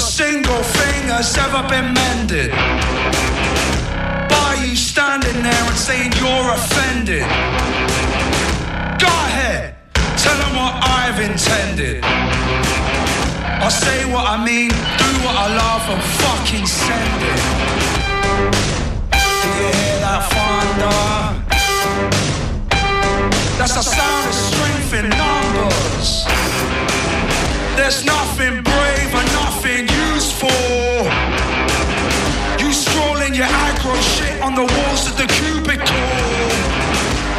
a single thing has ever been mended by you standing there and saying you're offended. Go ahead, tell them what I've intended. I say what I mean, do what I love, and fucking send it. Do you hear that thunder? That's the sound of strength in numbers. There's nothing brave useful. You scrolling your aggro shit on the walls of the cubicle.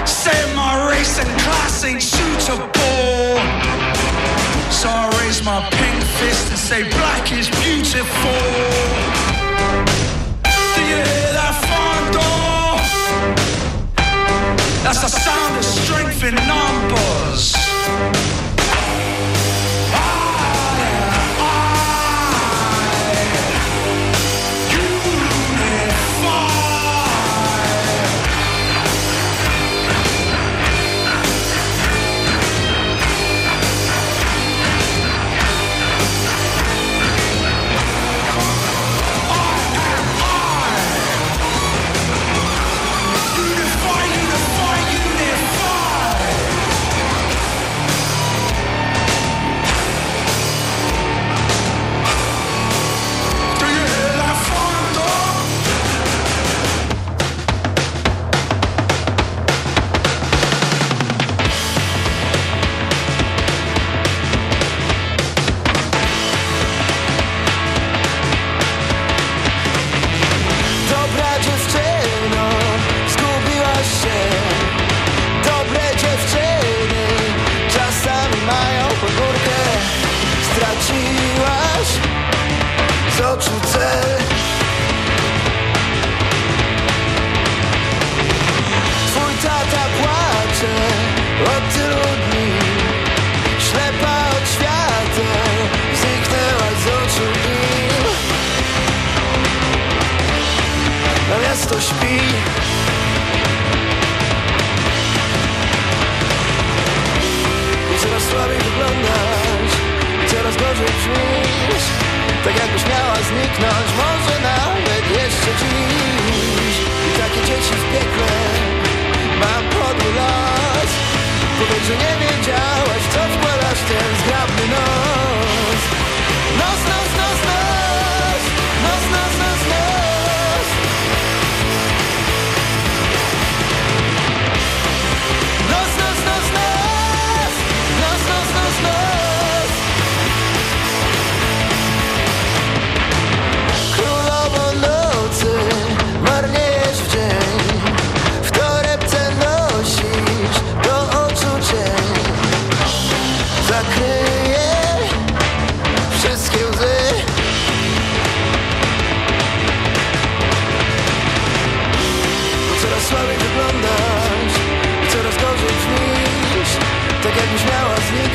Saying my race and class ain't suitable. So I raise my pink fist and say black is beautiful. Do you hear that thunder? That's the sound of strength in numbers. Miasto śpi. Coraz słabiej wyglądasz coraz gorzej brzmisz Tak jakbyś miała zniknąć Może nawet jeszcze dziś. I takie dzieci w piekle Ma podły los. Powiedz, że nie wiedziałaś Co wkładasz ten zgrabny nos, nos, nos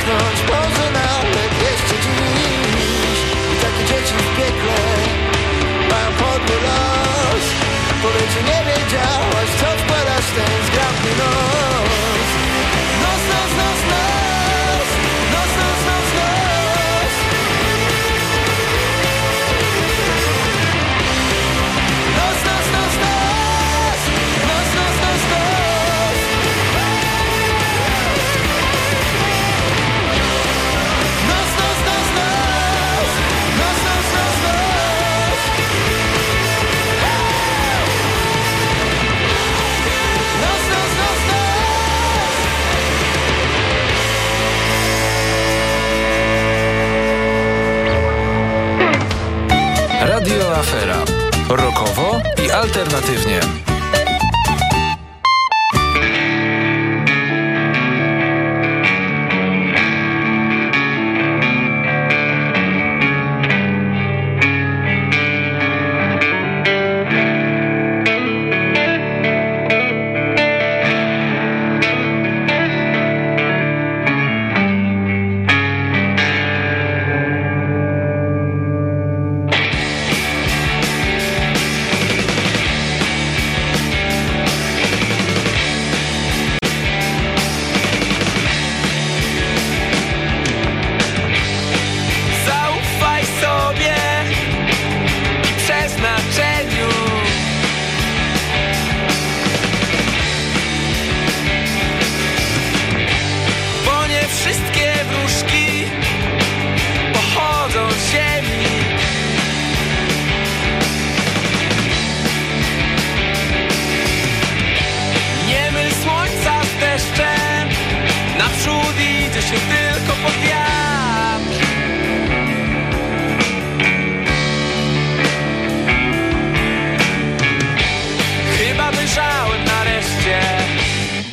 zniknąć Może nawet jeszcze dziś. I takie dzieci w piekle Mają podły los. Powiedz, nie wiedziałaś Co wkładasz ten zgrabny nos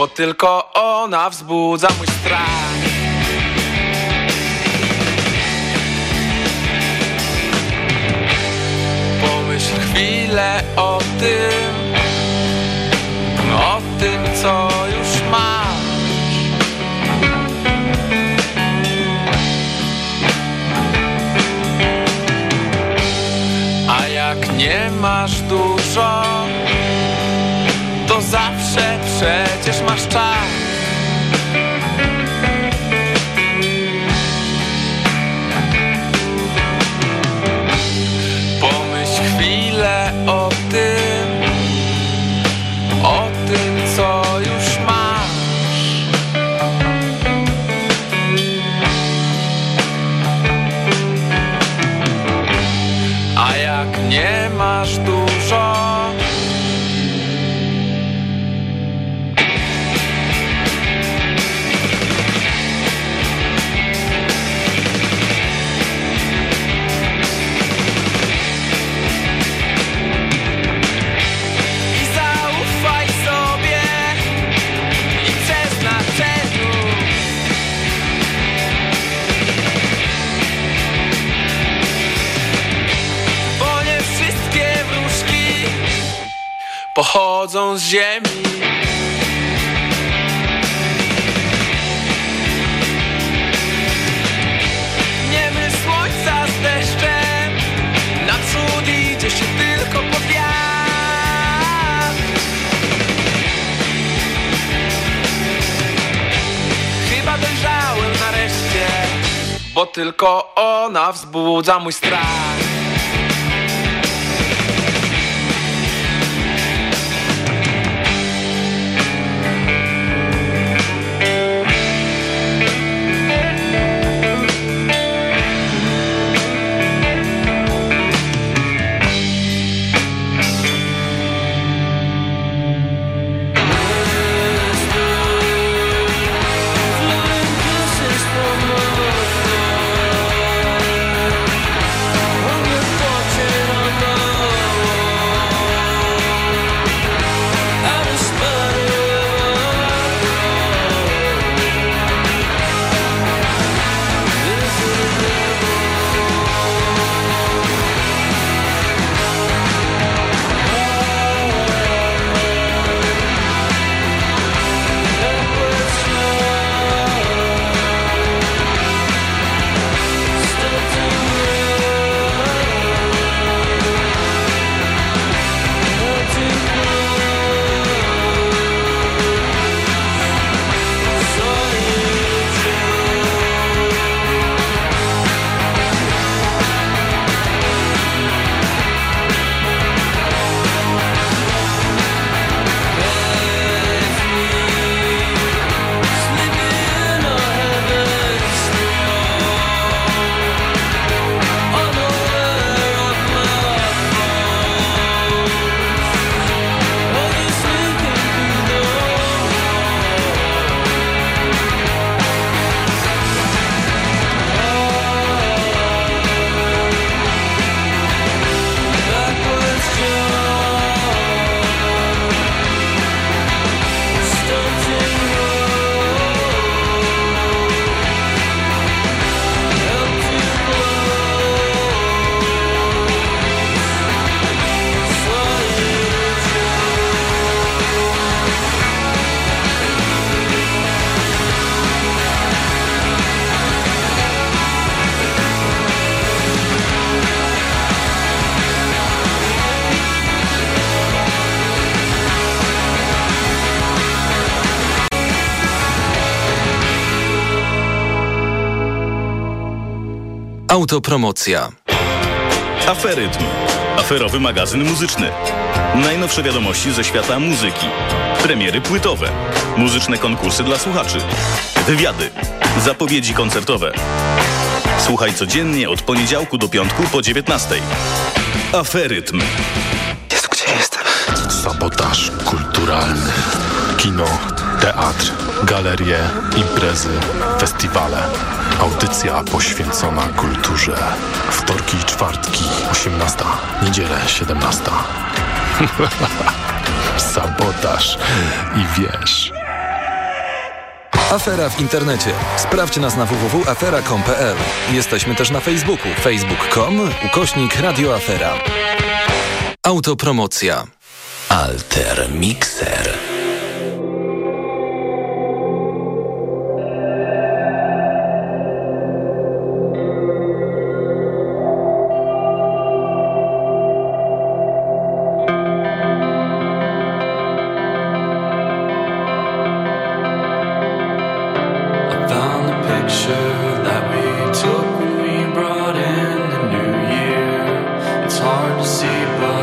Bo tylko ona wzbudza mój strach. Pomyśl chwilę o tym O tym co już masz. A jak nie masz dużo To zawsze przecież masz czas Pochodzą z ziemi. Nie myl słońca z deszczem Naprzód idzie się tylko pod wiatr. Chyba dojrzałem nareszcie Bo tylko ona wzbudza mój strach Autopromocja. Aferytm. Aferowy magazyn muzyczny. Najnowsze wiadomości ze świata muzyki. Premiery płytowe. Muzyczne konkursy dla słuchaczy. Wywiady. Zapowiedzi koncertowe. Słuchaj codziennie od poniedziałku do piątku po 19. Aferytm. Jezu, gdzie jestem? Sabotaż kulturalny. Kino, teatr, Galerie, imprezy, festiwale. Audycja poświęcona kulturze. Wtorki i czwartki, 18. Niedzielę, 17. Sabotaż i wiesz. Afera w internecie. Sprawdź nas na www.afera.com.pl. Jesteśmy też na Facebooku. facebook.com ukośnik radioafera. Autopromocja. Alter Mixer. picture that we took when we brought in the new year. It's hard to see, but.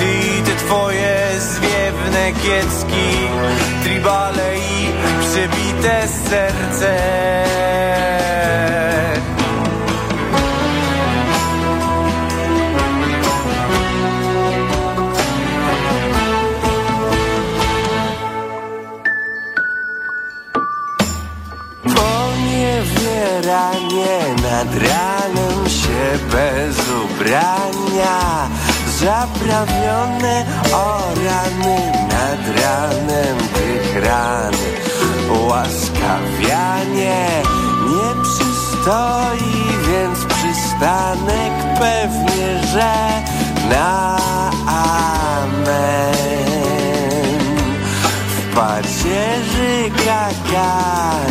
Ty i te twoje zwiewne kiecki Tribale i przebite serce. Poniewieranie nad ranem się bez ubrania Zaprawione o rany nad ranem tych ran Łaskawianie nie przystoi, więc przystanek pewnie, że na amen. W pacierzy kaganek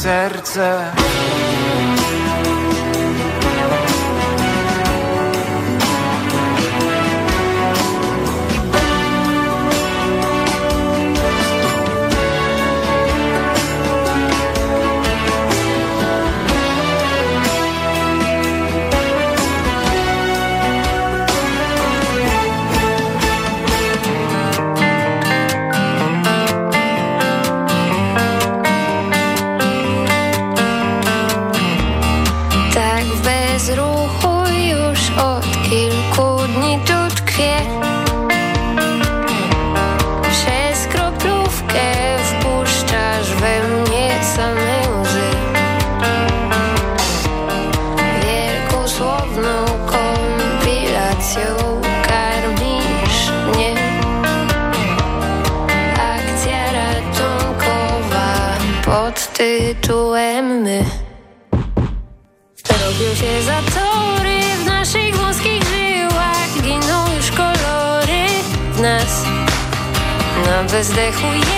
Serce Na bezdechu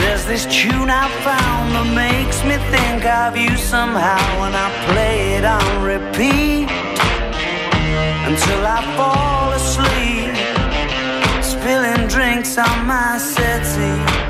There's this tune I found that makes me think of you somehow when I play it on repeat until I fall asleep, spilling drinks on my settee.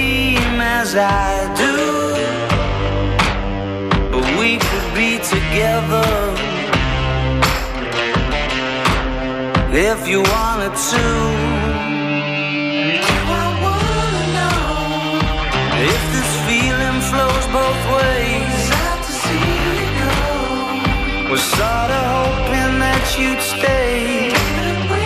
as I do. But we could be together if you wanted to. I wanna know if this feeling flows both ways. Sad to see you go. Was sorta hoping that you'd stay. We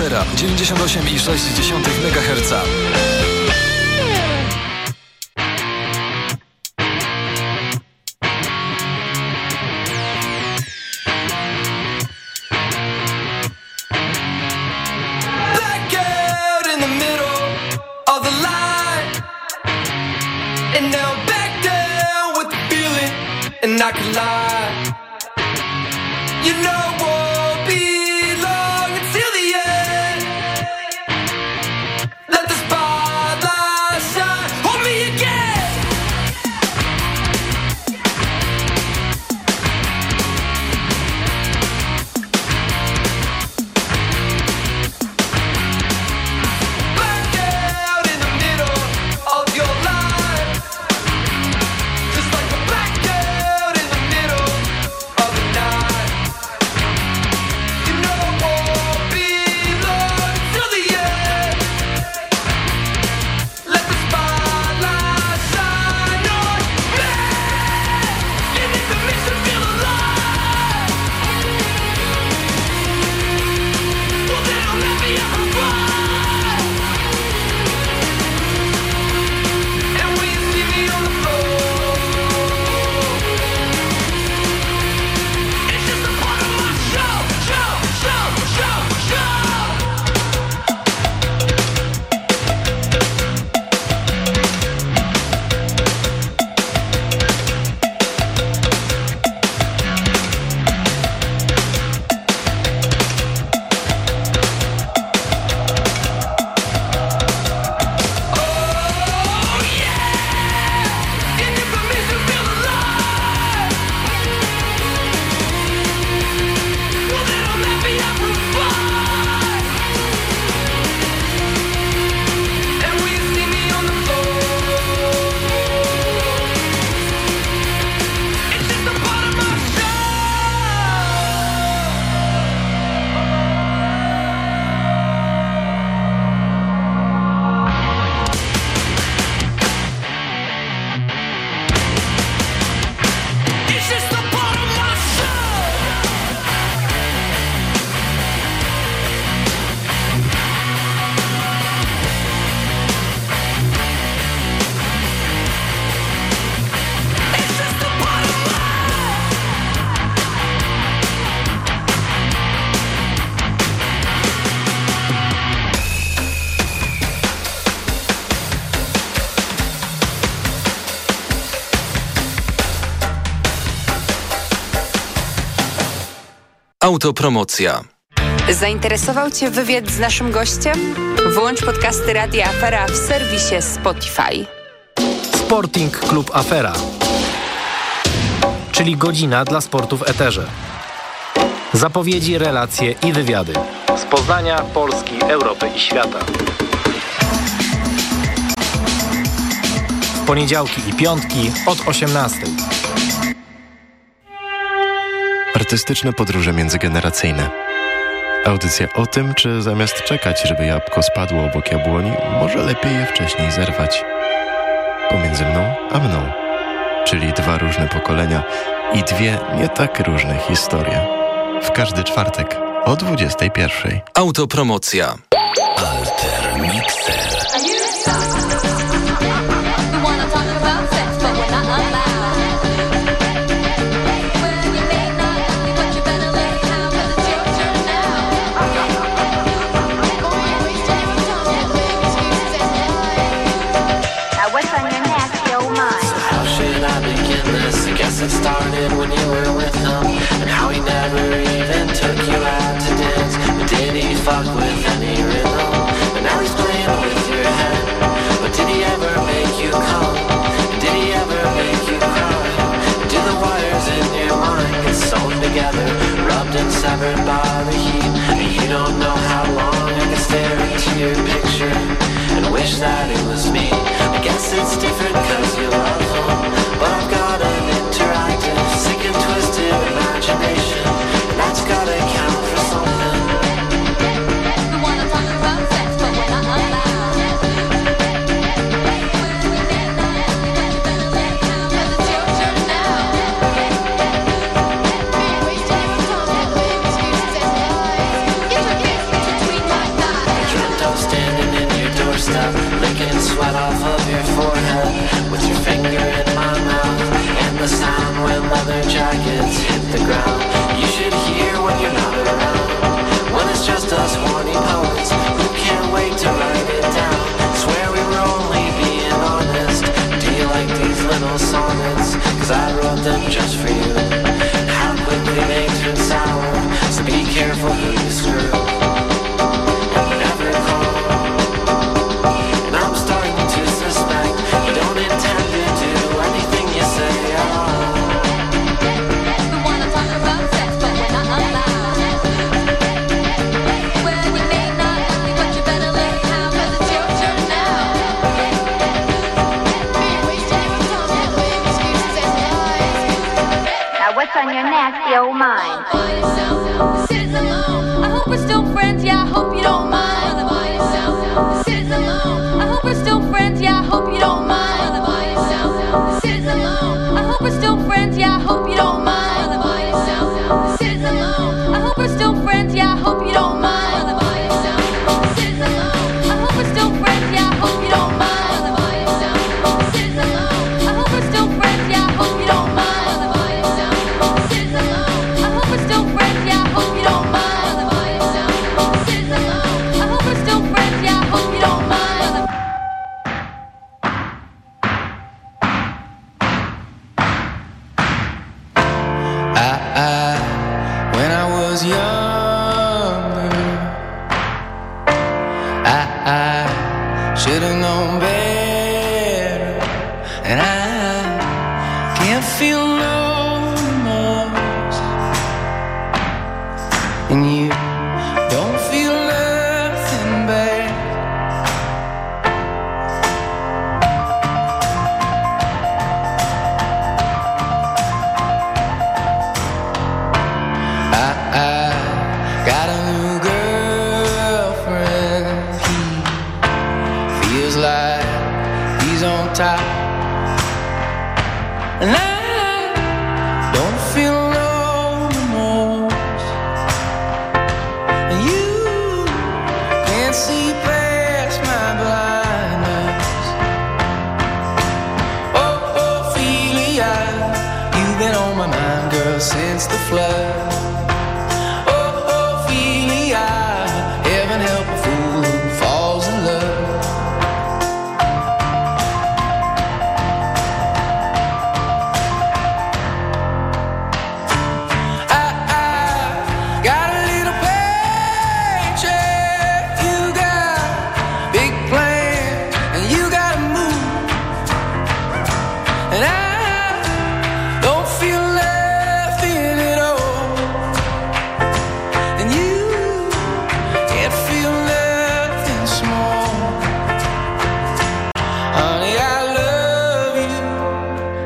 Radio Afera 98,6 MHz. Autopromocja. Zainteresował Cię wywiad z naszym gościem? Włącz podcasty Radia Afera w serwisie Spotify. Sporting Club Afera, czyli godzina dla sportu w eterze. Zapowiedzi, relacje i wywiady z Poznania, Polski, Europy i świata. W poniedziałki i piątki od 18. Artystyczne podróże międzygeneracyjne. Audycja o tym, czy zamiast czekać, żeby jabłko spadło obok jabłoni, może lepiej je wcześniej zerwać. Pomiędzy mną a mną. Czyli dwa różne pokolenia i dwie nie tak różne historie. W każdy czwartek o 21. Autopromocja. Alter your picture And wish that it was me. I guess it's different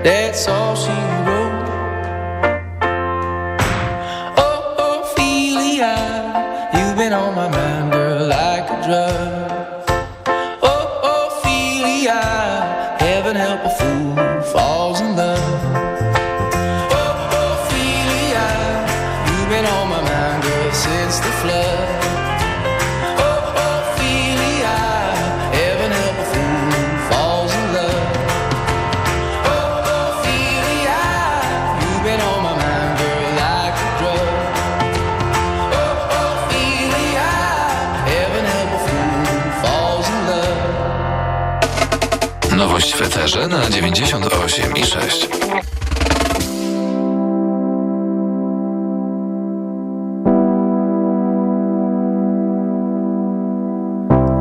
That's all. na 98 i 6.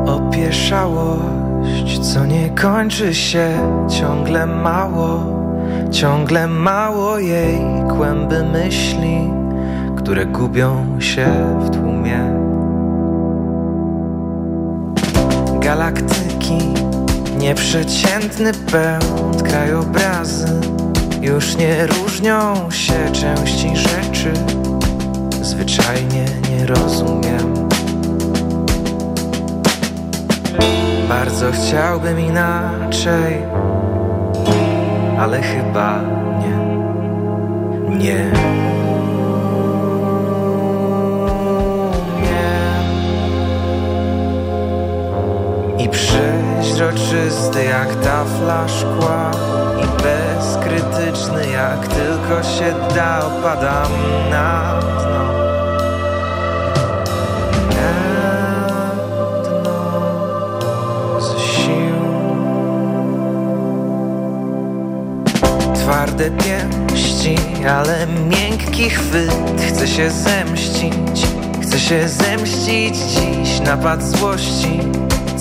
Opieszałość, co nie kończy się, ciągle mało, ciągle mało jej kłęby myśli, które gubią się w tłumie. Galaktyki Nieprzeciętny pełt krajobrazy Już nie różnią się części rzeczy. Zwyczajnie nie rozumiem. Bardzo chciałbym inaczej Ale chyba nie. Nie. Przeźroczysty jak tafla szkła I bezkrytyczny jak tylko się da Opadam na dno. Na dno ze sił. Twarde pięści, ale miękki chwyt Chcę się zemścić, chcę się zemścić dziś Napad złości,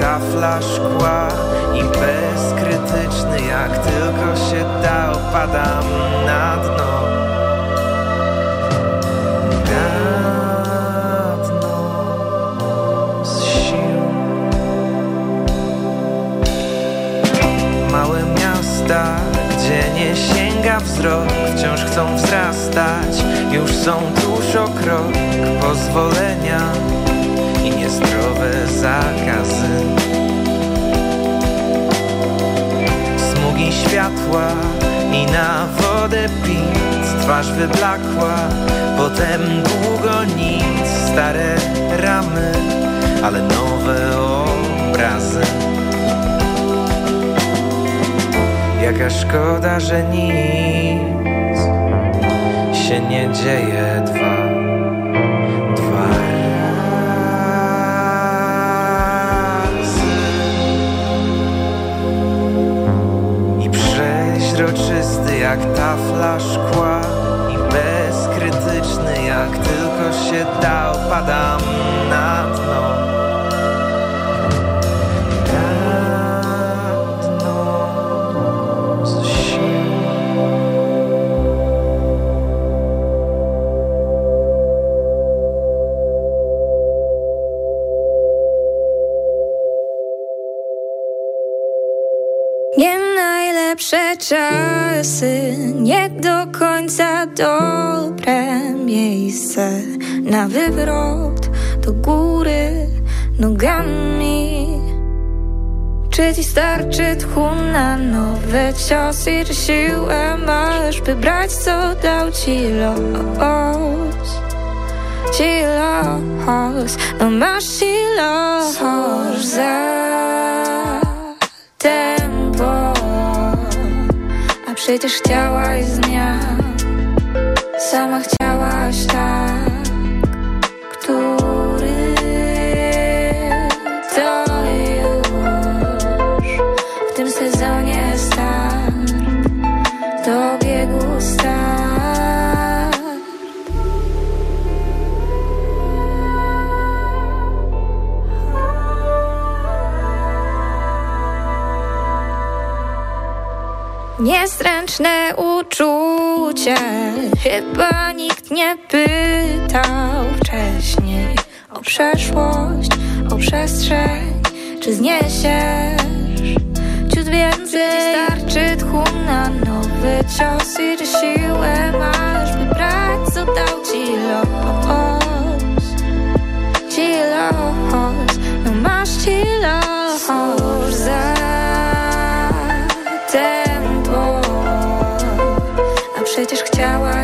tafla szkła I bezkrytyczny jak tylko się da Opadam na dno. Na dno z sił. Małe miasta, gdzie nie sięga wzrok Wciąż chcą wzrastać, już są tuż o krok Pozwolenia zakazy. Smugi światła i na wodę pic Twarz wyblakła, potem długo nic Stare ramy, ale nowe obrazy. Jaka szkoda, że nic się nie dzieje dwa, jak tafla szkła I bezkrytyczny jak tylko się da Opadam na nie do końca dobre miejsce na wywrot do góry nogami. Czy ci starczy tchu na nowe ciosy, czy siłę masz, by brać co dał ci los? Ci los, no masz ci los za A przecież chciałaś zmian Sama chciałaś tak Niestręczne uczucie. Chyba nikt nie pytał wcześniej O przeszłość, o przestrzeń. Czy zniesiesz ciut więcej? Czy starczy tchu na nowy cios I czy siłę masz, by brać co dał ci los przecież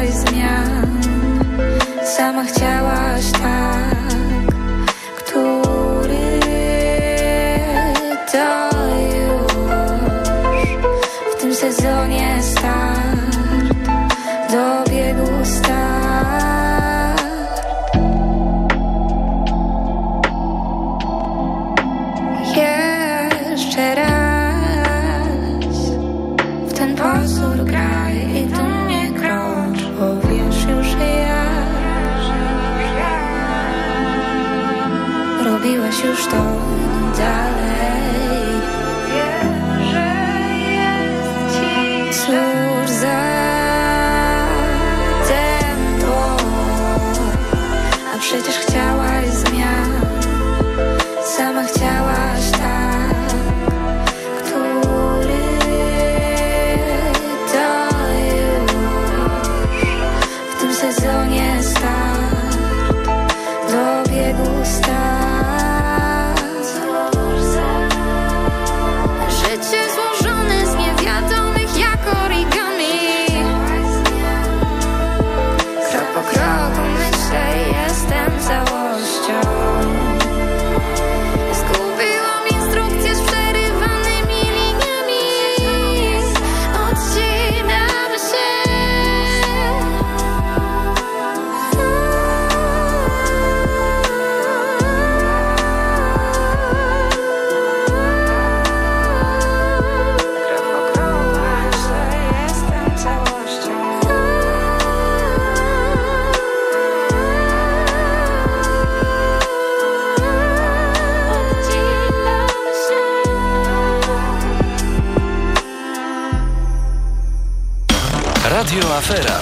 Afera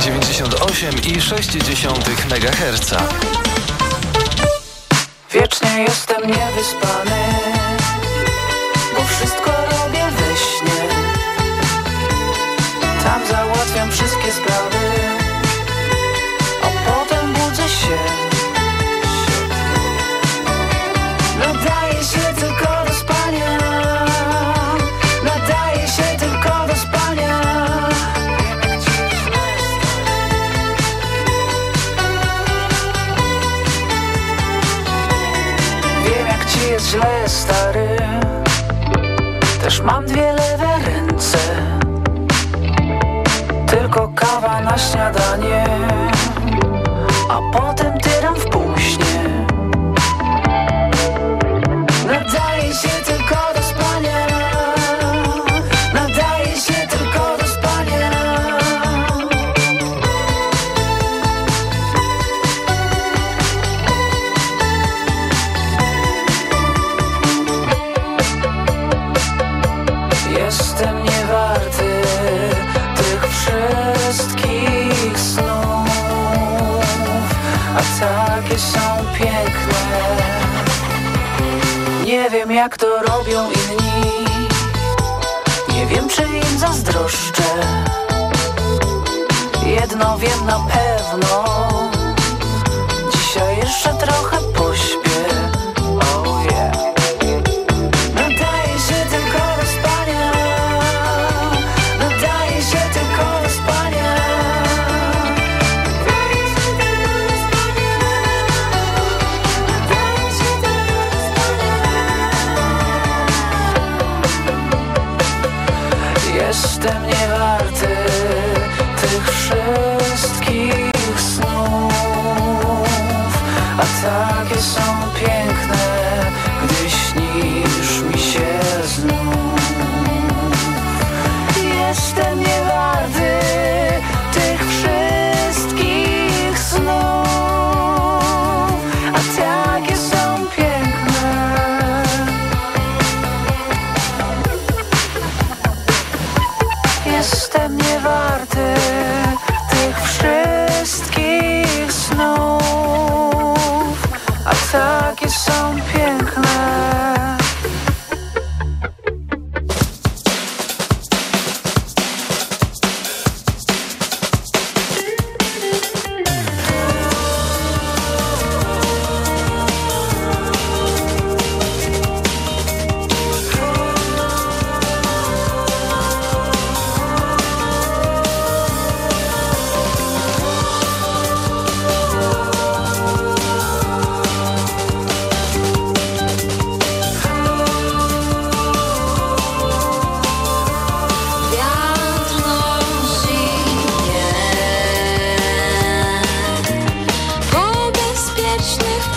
98,6 MHz. Wiecznie jestem niewyspany, bo wszystko robię we śnie. Tam załatwiam wszystkie sprawy, a potem budzę się. Mam dwie lewe ręce. Tylko kawa na śniadanie. A potem inni. Nie wiem, czy im zazdroszczę. Jedno wiem na pewno. Dzisiaj jeszcze trochę show. Schlecht.